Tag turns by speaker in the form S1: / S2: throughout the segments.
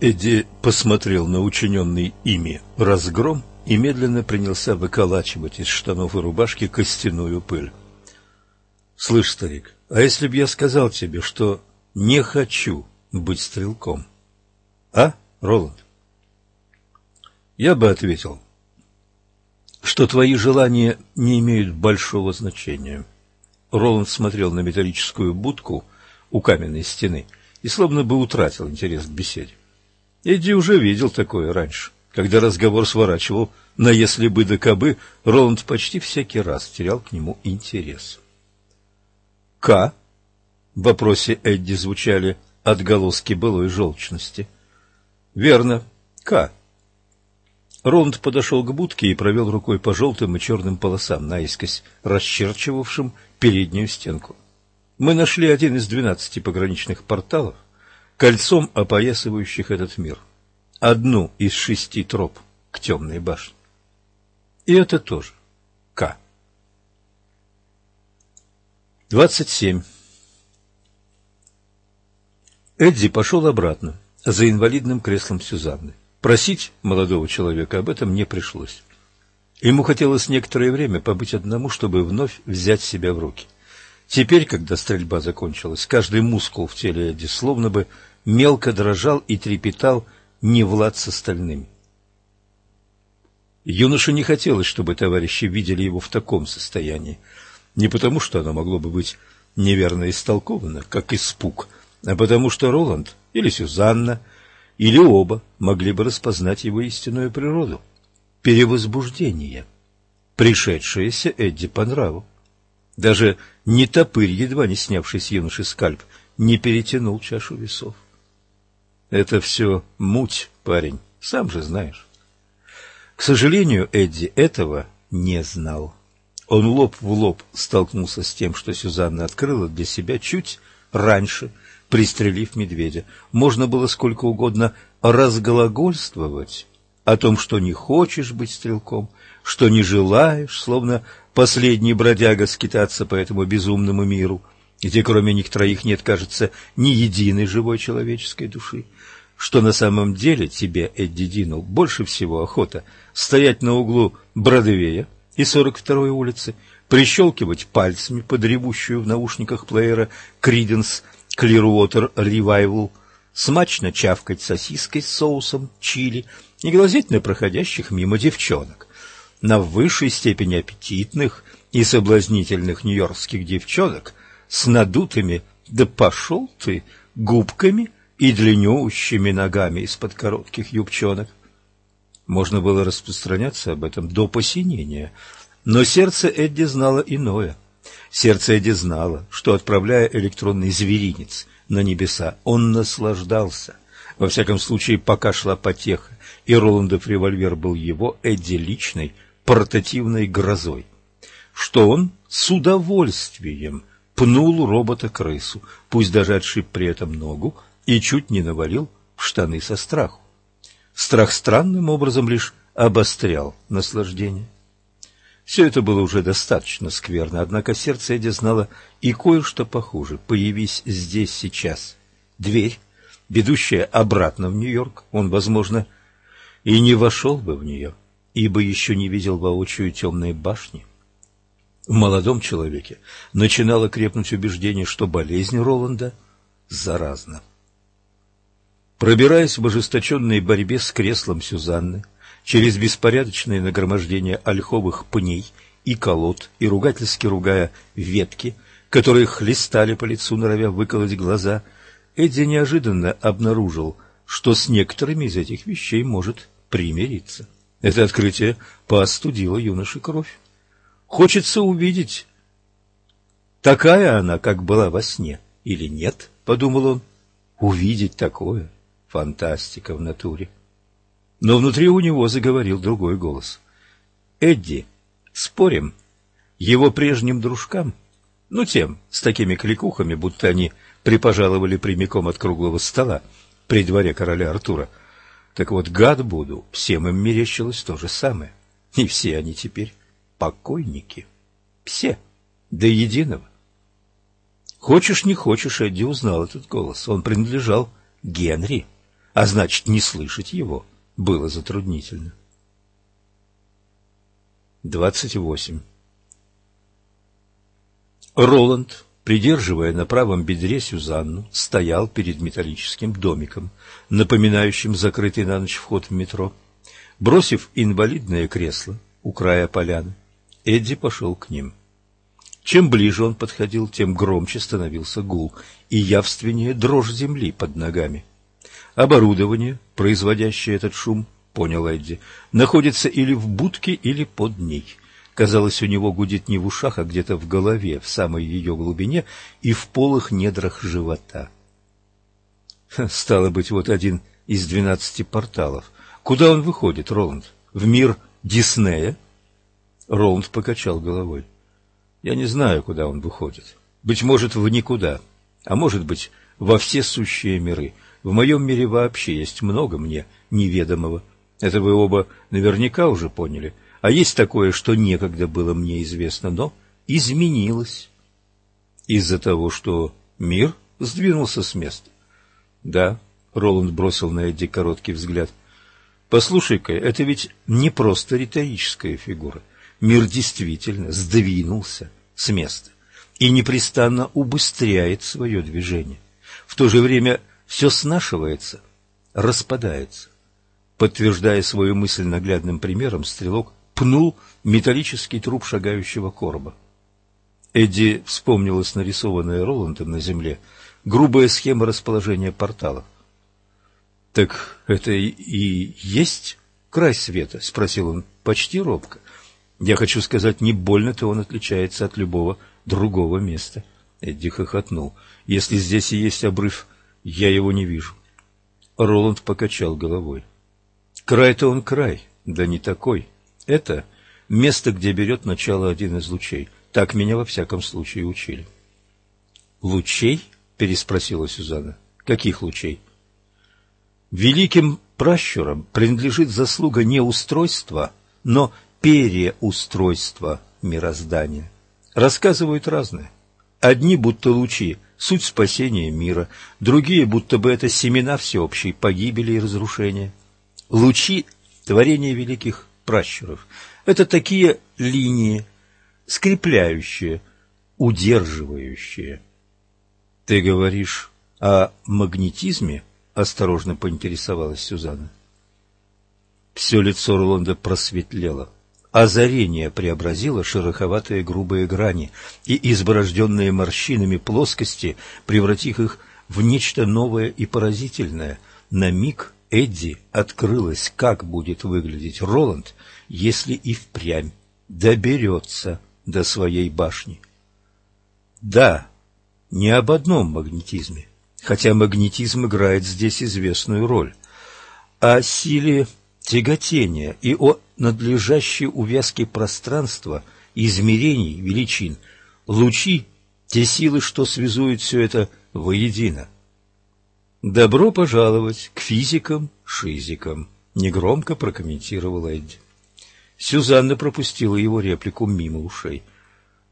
S1: Эдди посмотрел на учиненный ими разгром и медленно принялся выколачивать из штанов и рубашки костяную пыль. — Слышь, старик, а если б я сказал тебе, что не хочу быть стрелком? А, Роланд? Я бы ответил, что твои желания не имеют большого значения. Роланд смотрел на металлическую будку у каменной стены и словно бы утратил интерес к беседе. Эдди уже видел такое раньше. Когда разговор сворачивал на «если бы да кабы», Роланд почти всякий раз терял к нему интерес. «К» в вопросе Эдди звучали отголоски былой желчности. «Верно, К». Роланд подошел к будке и провел рукой по желтым и черным полосам, наискось расчерчивавшим переднюю стенку. Мы нашли один из двенадцати пограничных порталов, кольцом опоясывающих этот мир. Одну из шести троп к темной башне. И это тоже К. Двадцать семь. Эдди пошел обратно, за инвалидным креслом Сюзанны. Просить молодого человека об этом не пришлось. Ему хотелось некоторое время побыть одному, чтобы вновь взять себя в руки. Теперь, когда стрельба закончилась, каждый мускул в теле Эдди словно бы мелко дрожал и трепетал не влад с остальными. Юноше не хотелось, чтобы товарищи видели его в таком состоянии. Не потому, что оно могло бы быть неверно истолковано, как испуг, а потому что Роланд или Сюзанна – или оба могли бы распознать его истинную природу – перевозбуждение, пришедшееся Эдди по нраву. Даже не топырь, едва не снявший с юноши скальп, не перетянул чашу весов. Это все муть, парень, сам же знаешь. К сожалению, Эдди этого не знал. Он лоб в лоб столкнулся с тем, что Сюзанна открыла для себя чуть раньше, пристрелив медведя. Можно было сколько угодно разглагольствовать о том, что не хочешь быть стрелком, что не желаешь, словно последний бродяга, скитаться по этому безумному миру, где кроме них троих нет, кажется, ни единой живой человеческой души, что на самом деле тебе, Эдди Дину, больше всего охота стоять на углу Бродвея и 42-й улицы, прищелкивать пальцами под ревущую в наушниках плеера Криденс Clearwater Revival, смачно чавкать сосиской с соусом чили и глазеть на проходящих мимо девчонок, на высшей степени аппетитных и соблазнительных нью-йоркских девчонок с надутыми «да пошел ты» губками и длиннющими ногами из-под коротких юбчонок. Можно было распространяться об этом до посинения, но сердце Эдди знало иное — Сердце Эдди знало, что, отправляя электронный зверинец на небеса, он наслаждался. Во всяком случае, пока шла потеха, и Роландов револьвер был его, Эдди, личной, портативной грозой. Что он с удовольствием пнул робота-крысу, пусть даже отшиб при этом ногу, и чуть не навалил в штаны со страху. Страх странным образом лишь обострял наслаждение. Все это было уже достаточно скверно, однако сердце Эдди знало и кое-что похуже. Появись здесь сейчас дверь, ведущая обратно в Нью-Йорк, он, возможно, и не вошел бы в нее, ибо еще не видел воочию темные башни. В молодом человеке начинало крепнуть убеждение, что болезнь Роланда заразна. Пробираясь в ожесточенной борьбе с креслом Сюзанны, через беспорядочное нагромождение ольховых пней и колод, и ругательски ругая ветки, которые хлестали по лицу, норовя выколоть глаза, Эдди неожиданно обнаружил, что с некоторыми из этих вещей может примириться. Это открытие поостудило юноше кровь. Хочется увидеть, такая она, как была во сне, или нет, — подумал он. Увидеть такое — фантастика в натуре. Но внутри у него заговорил другой голос. «Эдди, спорим, его прежним дружкам, ну тем, с такими кликухами, будто они припожаловали прямиком от круглого стола при дворе короля Артура, так вот гад буду, всем им мерещилось то же самое. И все они теперь покойники. Все, до единого. Хочешь, не хочешь, Эдди узнал этот голос. Он принадлежал Генри. а значит, не слышать его было затруднительно. 28. Роланд, придерживая на правом бедре Сюзанну, стоял перед металлическим домиком, напоминающим закрытый на ночь вход в метро. Бросив инвалидное кресло у края поляны, Эдди пошел к ним. Чем ближе он подходил, тем громче становился гул и явственнее дрожь земли под ногами. Оборудование, производящее этот шум, понял Эдди, находится или в будке, или под ней. Казалось, у него гудит не в ушах, а где-то в голове, в самой ее глубине и в полых недрах живота. Стало быть, вот один из двенадцати порталов. Куда он выходит, Роланд? В мир Диснея? Роланд покачал головой. Я не знаю, куда он выходит. Быть может, в никуда, а может быть, во все сущие миры. В моем мире вообще есть много мне неведомого. Это вы оба наверняка уже поняли. А есть такое, что некогда было мне известно, но изменилось. Из-за того, что мир сдвинулся с места. Да, Роланд бросил на Эдди короткий взгляд. Послушай-ка, это ведь не просто риторическая фигура. Мир действительно сдвинулся с места и непрестанно убыстряет свое движение. В то же время все снашивается, распадается. Подтверждая свою мысль наглядным примером, стрелок пнул металлический труп шагающего короба. Эдди вспомнилась нарисованная Роландом на земле грубая схема расположения порталов. — Так это и есть край света? — спросил он почти робко. — Я хочу сказать, не больно-то он отличается от любого другого места. Эдди хохотнул. — Если здесь и есть обрыв, я его не вижу. Роланд покачал головой. Край-то он край, да не такой. Это место, где берет начало один из лучей. Так меня во всяком случае учили. Лучей? переспросила Сюзанна. Каких лучей? Великим пращурам принадлежит заслуга не устройства, но переустройства мироздания. Рассказывают разное. Одни будто лучи – суть спасения мира, другие будто бы это семена всеобщей погибели и разрушения. Лучи – творения великих пращуров. Это такие линии, скрепляющие, удерживающие. Ты говоришь о магнетизме? Осторожно поинтересовалась Сюзанна. Все лицо Роланда просветлело. Озарение преобразило шероховатые грубые грани и изборожденные морщинами плоскости, превратив их в нечто новое и поразительное. На миг Эдди открылось, как будет выглядеть Роланд, если и впрямь доберется до своей башни. Да, не об одном магнетизме, хотя магнетизм играет здесь известную роль, а силе тяготения и о надлежащей увязке пространства, измерений, величин, лучи, те силы, что связуют все это воедино. «Добро пожаловать к физикам-шизикам», — негромко прокомментировал Эдди. Сюзанна пропустила его реплику мимо ушей.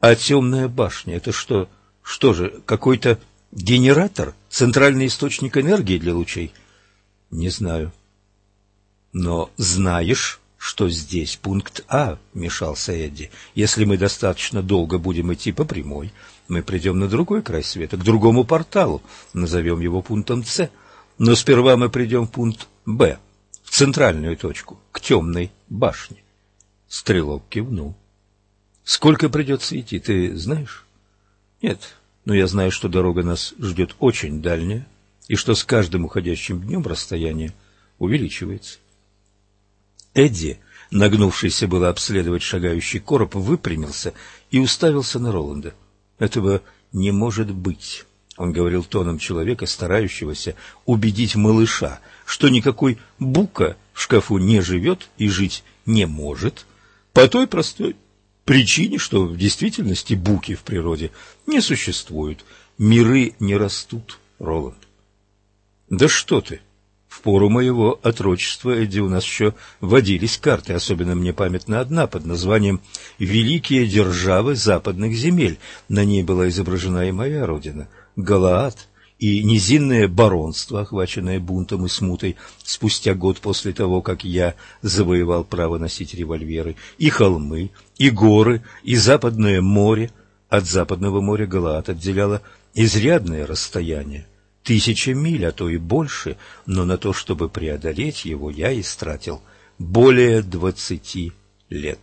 S1: «А темная башня — это что, что же, какой-то генератор, центральный источник энергии для лучей?» «Не знаю». «Но знаешь, что здесь пункт А?» — мешался Эдди. «Если мы достаточно долго будем идти по прямой, мы придем на другой край света, к другому порталу, назовем его пунктом С. Но сперва мы придем в пункт Б, в центральную точку, к темной башне. Стрелок кивнул. Сколько придется идти, ты знаешь? Нет, но я знаю, что дорога нас ждет очень дальняя, и что с каждым уходящим днем расстояние увеличивается. Эдди, нагнувшийся было обследовать шагающий короб, выпрямился и уставился на Роланда. Этого не может быть. Он говорил тоном человека, старающегося убедить малыша, что никакой бука в шкафу не живет и жить не может, по той простой причине, что в действительности буки в природе не существуют, миры не растут, Роланд. Да что ты! В пору моего отрочества, Эдди, у нас еще водились карты, особенно мне памятна одна под названием «Великие державы западных земель». На ней была изображена и моя родина, Галаад, и низинное баронство, охваченное бунтом и смутой спустя год после того, как я завоевал право носить револьверы, и холмы, и горы, и западное море. От западного моря Галаат отделяло изрядное расстояние, тысяча миль, а то и больше, но на то, чтобы преодолеть его, я истратил более двадцати лет.